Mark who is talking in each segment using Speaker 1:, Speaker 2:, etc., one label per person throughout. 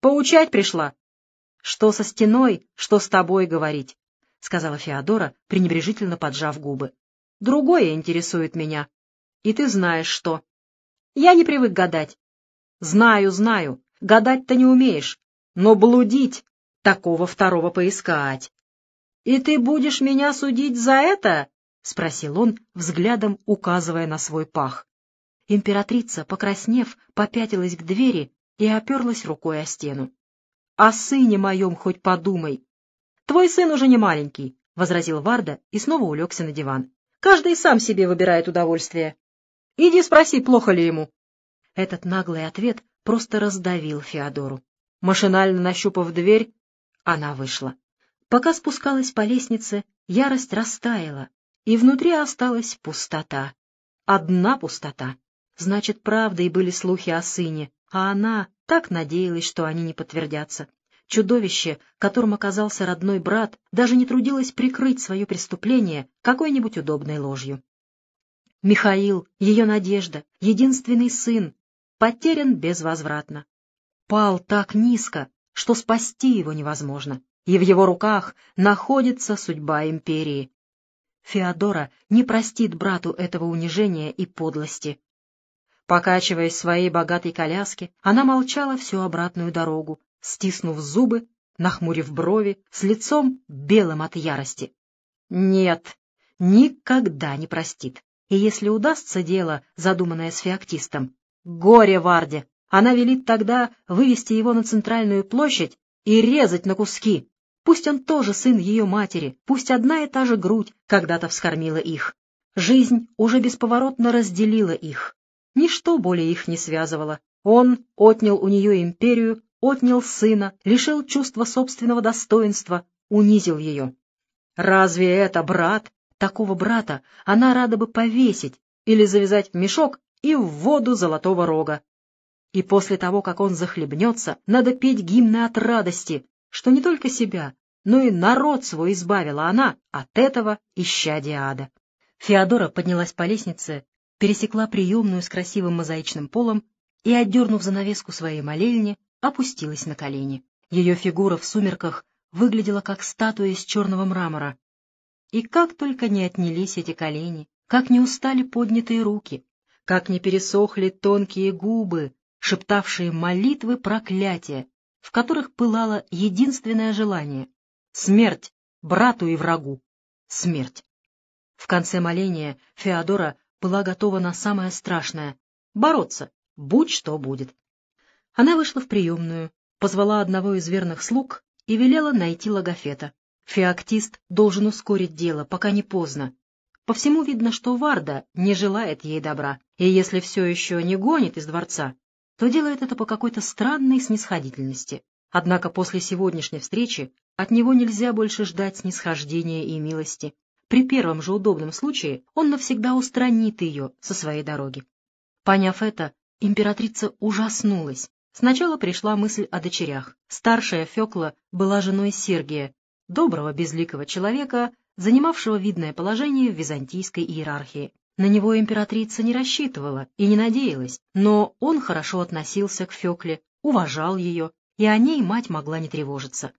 Speaker 1: Поучать пришла. Что со стеной, что с тобой говорить, — сказала Феодора, пренебрежительно поджав губы. Другое интересует меня. И ты знаешь что. Я не привык гадать. Знаю, знаю, гадать-то не умеешь, но блудить, такого второго поискать. И ты будешь меня судить за это? — спросил он, взглядом указывая на свой пах. Императрица, покраснев, попятилась к двери и оперлась рукой о стену. — О сыне моем хоть подумай. — Твой сын уже не маленький, — возразил Варда и снова улегся на диван. — Каждый сам себе выбирает удовольствие. Иди спроси, плохо ли ему. Этот наглый ответ просто раздавил Феодору. Машинально нащупав дверь, она вышла. Пока спускалась по лестнице, ярость растаяла, и внутри осталась пустота. Одна пустота. Значит, правдой были слухи о сыне, а она так надеялась, что они не подтвердятся. Чудовище, которым оказался родной брат, даже не трудилось прикрыть свое преступление какой-нибудь удобной ложью. Михаил, ее надежда, единственный сын, потерян безвозвратно. Пал так низко, что спасти его невозможно, и в его руках находится судьба империи. Феодора не простит брату этого унижения и подлости. Покачиваясь в своей богатой коляске, она молчала всю обратную дорогу, стиснув зубы, нахмурив брови, с лицом белым от ярости. Нет, никогда не простит. И если удастся дело, задуманное с феоктистом, горе Варде, она велит тогда вывести его на центральную площадь и резать на куски. Пусть он тоже сын ее матери, пусть одна и та же грудь когда-то вскормила их. Жизнь уже бесповоротно разделила их. Ничто более их не связывало. Он отнял у нее империю, отнял сына, лишил чувства собственного достоинства, унизил ее. Разве это брат? Такого брата она рада бы повесить или завязать в мешок и в воду золотого рога. И после того, как он захлебнется, надо петь гимны от радости, что не только себя, но и народ свой избавила она от этого исчадия ада. Феодора поднялась по лестнице, пересекла приемную с красивым мозаичным полом и, отдернув занавеску своей молельни, опустилась на колени. Ее фигура в сумерках выглядела как статуя из черного мрамора, и как только не отнялись эти колени, как не устали поднятые руки, как не пересохли тонкие губы, шептавшие молитвы проклятия, в которых пылало единственное желание — смерть брату и врагу, смерть. В конце моления Феодора была готова на самое страшное — бороться, будь что будет. Она вышла в приемную, позвала одного из верных слуг и велела найти логофета. Феоктист должен ускорить дело, пока не поздно. По всему видно, что Варда не желает ей добра, и если все еще не гонит из дворца, то делает это по какой-то странной снисходительности. Однако после сегодняшней встречи от него нельзя больше ждать снисхождения и милости. При первом же удобном случае он навсегда устранит ее со своей дороги. Поняв это, императрица ужаснулась. Сначала пришла мысль о дочерях. Старшая Фекла была женой Сергия, доброго безликого человека, занимавшего видное положение в византийской иерархии. На него императрица не рассчитывала и не надеялась, но он хорошо относился к Фекле, уважал ее, и о ней мать могла не тревожиться.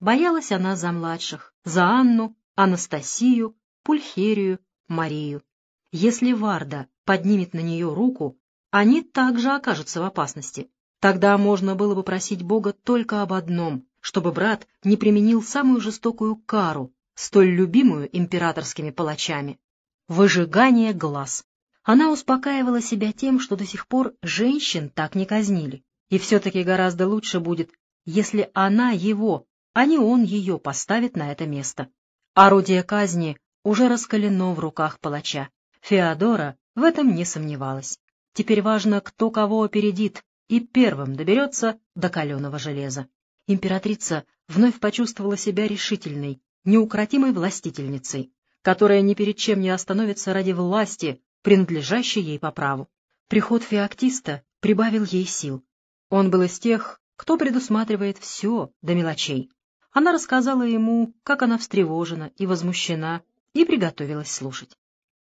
Speaker 1: Боялась она за младших, за Анну, Анастасию, Пульхерию, Марию. Если Варда поднимет на нее руку, они также окажутся в опасности. Тогда можно было бы просить Бога только об одном чтобы брат не применил самую жестокую кару, столь любимую императорскими палачами — выжигание глаз. Она успокаивала себя тем, что до сих пор женщин так не казнили, и все-таки гораздо лучше будет, если она его, а не он ее поставит на это место. Орудие казни уже раскалено в руках палача. Феодора в этом не сомневалась. Теперь важно, кто кого опередит и первым доберется до каленого железа императрица вновь почувствовала себя решительной, неукротимой властительницей, которая ни перед чем не остановится ради власти, принадлежащей ей по праву. Приход феоктиста прибавил ей сил. Он был из тех, кто предусматривает все до мелочей. Она рассказала ему, как она встревожена и возмущена, и приготовилась слушать.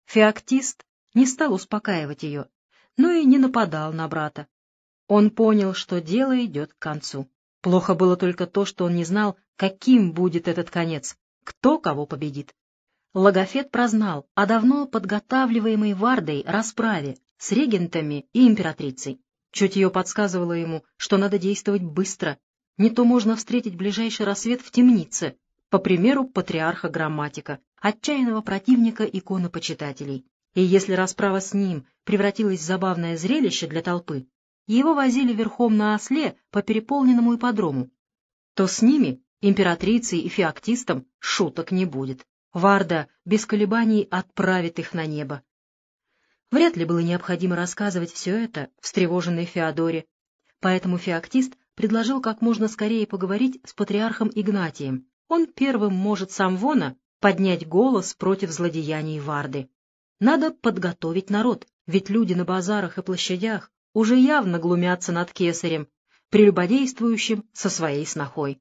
Speaker 1: Феоктист не стал успокаивать ее, но и не нападал на брата. Он понял, что дело идет к концу. Плохо было только то, что он не знал, каким будет этот конец, кто кого победит. Логофет прознал о давно подготавливаемой Вардой расправе с регентами и императрицей. Чутье подсказывало ему, что надо действовать быстро, не то можно встретить ближайший рассвет в темнице, по примеру патриарха Грамматика, отчаянного противника иконопочитателей. И если расправа с ним превратилась в забавное зрелище для толпы, его возили верхом на осле по переполненному ипподрому, то с ними, императрицей и феоктистом, шуток не будет. Варда без колебаний отправит их на небо. Вряд ли было необходимо рассказывать все это встревоженной Феодоре, поэтому феоктист предложил как можно скорее поговорить с патриархом Игнатием. Он первым может сам Вона поднять голос против злодеяний Варды. Надо подготовить народ, ведь люди на базарах и площадях уже явно глумятся над кесарем, прелюбодействующим со своей снохой.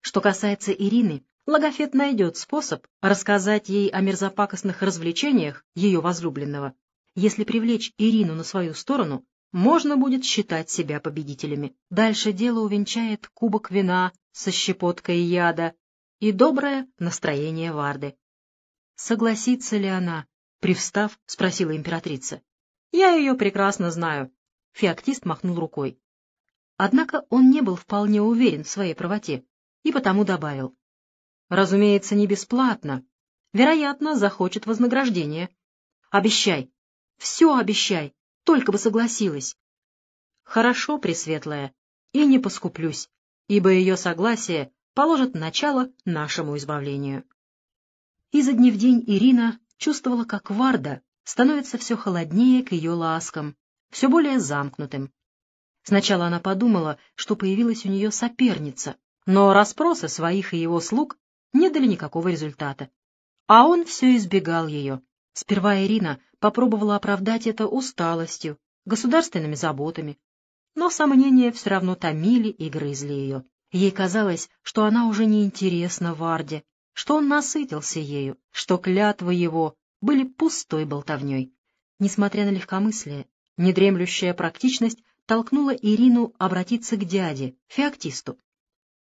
Speaker 1: Что касается Ирины, Логофет найдет способ рассказать ей о мерзопакостных развлечениях ее возлюбленного. Если привлечь Ирину на свою сторону, можно будет считать себя победителями. Дальше дело увенчает кубок вина со щепоткой яда и доброе настроение Варды. Согласится ли она? Привстав, спросила императрица. Я ее прекрасно знаю. Феоктист махнул рукой. Однако он не был вполне уверен в своей правоте и потому добавил. Разумеется, не бесплатно. Вероятно, захочет вознаграждение. Обещай. Все обещай. Только бы согласилась. Хорошо, Пресветлая, и не поскуплюсь, ибо ее согласие положит начало нашему избавлению. Изо дня в день Ирина чувствовала, как Варда становится все холоднее к ее ласкам, все более замкнутым. Сначала она подумала, что появилась у нее соперница, но расспросы своих и его слуг не дали никакого результата. А он все избегал ее. Сперва Ирина попробовала оправдать это усталостью, государственными заботами, но сомнения все равно томили и грызли ее. Ей казалось, что она уже не интересна Варде, что он насытился ею, что клятвы его были пустой болтовней. Несмотря на легкомыслие, недремлющая практичность толкнула Ирину обратиться к дяде, феоктисту.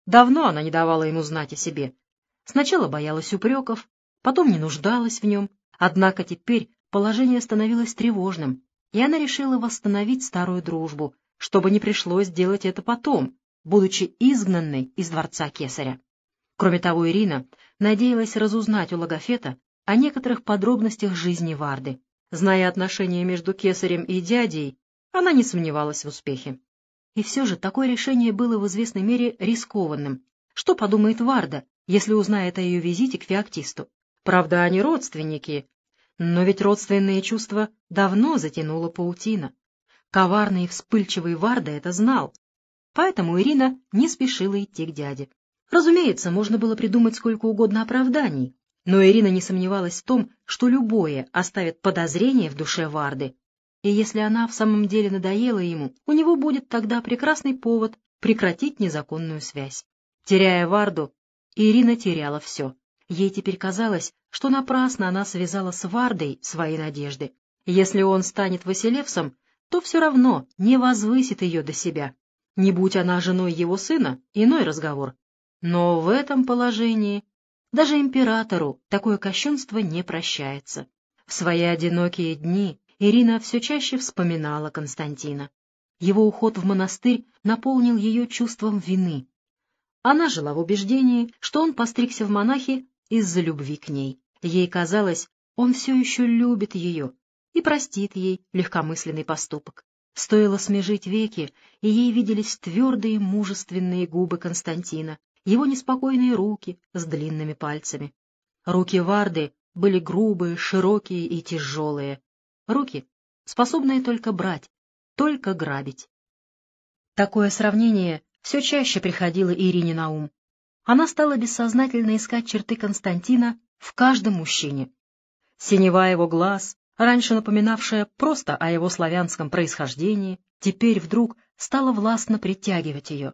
Speaker 1: Давно она не давала ему знать о себе. Сначала боялась упреков, потом не нуждалась в нем, однако теперь положение становилось тревожным, и она решила восстановить старую дружбу, чтобы не пришлось делать это потом, будучи изгнанной из дворца кесаря. Кроме того, Ирина надеялась разузнать у Логофета о некоторых подробностях жизни Варды. Зная отношения между кесарем и дядей, она не сомневалась в успехе. И все же такое решение было в известной мере рискованным. Что подумает Варда, если узнает о ее визите к феоктисту? Правда, они родственники, но ведь родственные чувства давно затянула паутина. Коварный и вспыльчивый Варда это знал, поэтому Ирина не спешила идти к дяде. Разумеется, можно было придумать сколько угодно оправданий, но Ирина не сомневалась в том, что любое оставит подозрение в душе Варды. И если она в самом деле надоела ему, у него будет тогда прекрасный повод прекратить незаконную связь. Теряя Варду, Ирина теряла все. Ей теперь казалось, что напрасно она связала с Вардой свои надежды. Если он станет Василевсом, то все равно не возвысит ее до себя. Не будь она женой его сына, иной разговор. Но в этом положении даже императору такое кощунство не прощается. В свои одинокие дни Ирина все чаще вспоминала Константина. Его уход в монастырь наполнил ее чувством вины. Она жила в убеждении, что он постригся в монахи из-за любви к ней. Ей казалось, он все еще любит ее и простит ей легкомысленный поступок. Стоило смежить веки, и ей виделись твердые мужественные губы Константина, его неспокойные руки с длинными пальцами. Руки Варды были грубые, широкие и тяжелые. Руки, способные только брать, только грабить. Такое сравнение все чаще приходило Ирине на ум. Она стала бессознательно искать черты Константина в каждом мужчине. Синева его глаз, раньше напоминавшая просто о его славянском происхождении, теперь вдруг стала властно притягивать ее.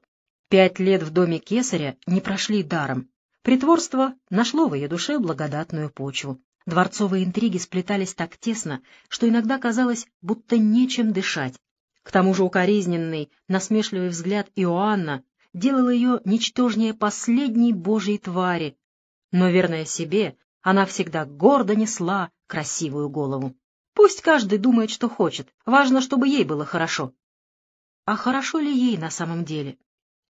Speaker 1: Пять лет в доме кесаря не прошли даром. Притворство нашло в ее душе благодатную почву. Дворцовые интриги сплетались так тесно, что иногда казалось, будто нечем дышать. К тому же укоризненный, насмешливый взгляд Иоанна делало ее ничтожнее последней божьей твари, но, верная себе, она всегда гордо несла красивую голову. Пусть каждый думает, что хочет, важно, чтобы ей было хорошо. А хорошо ли ей на самом деле?